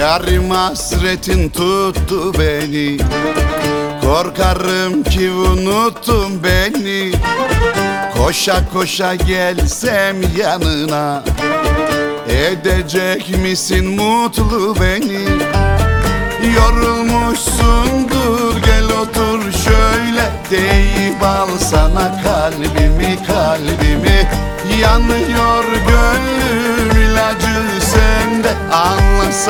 Yarim hasretin tuttu beni. Korkarım ki unuttun beni. Koşa koşa gelsem yanına. Edecek misin mutlu beni? Yorulmuşsundur gel otur şöyle. Deyip al sana kalbimi kalbimi. Yanıyor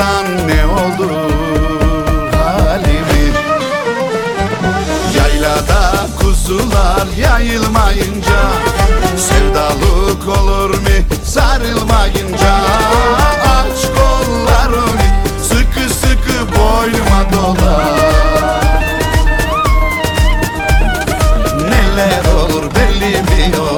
Anlasan ne olur halimi? Yaylada kuzular yayılmayınca Sevdalık olur mu sarılmayınca? Aç kollarını sıkı sıkı boynuma dola. Neler olur belli mi ola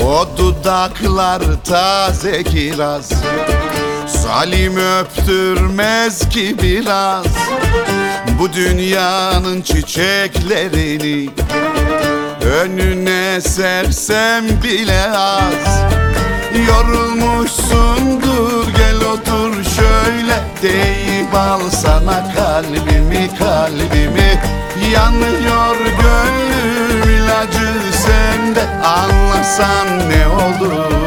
O dudaklar taze kiraz. Salim öptürmez ki biraz Bu dünyanın çiçeklerini Önüne sersem bile az. Yorulmuşsundur gel otur şöyle Deyip al sana kalbimi kalbimi. Yanıyor gönlüm ilacı sende Anlasan ne olur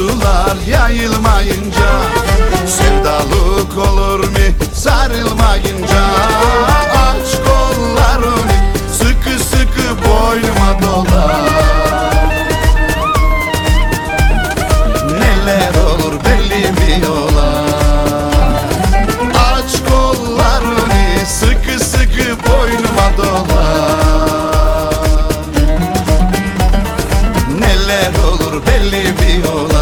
sular yayılmayınca Sevdalık olur mu sarılmayınca? Aç kollarını sıkı sıkı boynuma dola. Neler olur belli mi yola? Aç kollarını sıkı sıkı boynuma dola. Neler olur belli mi yola?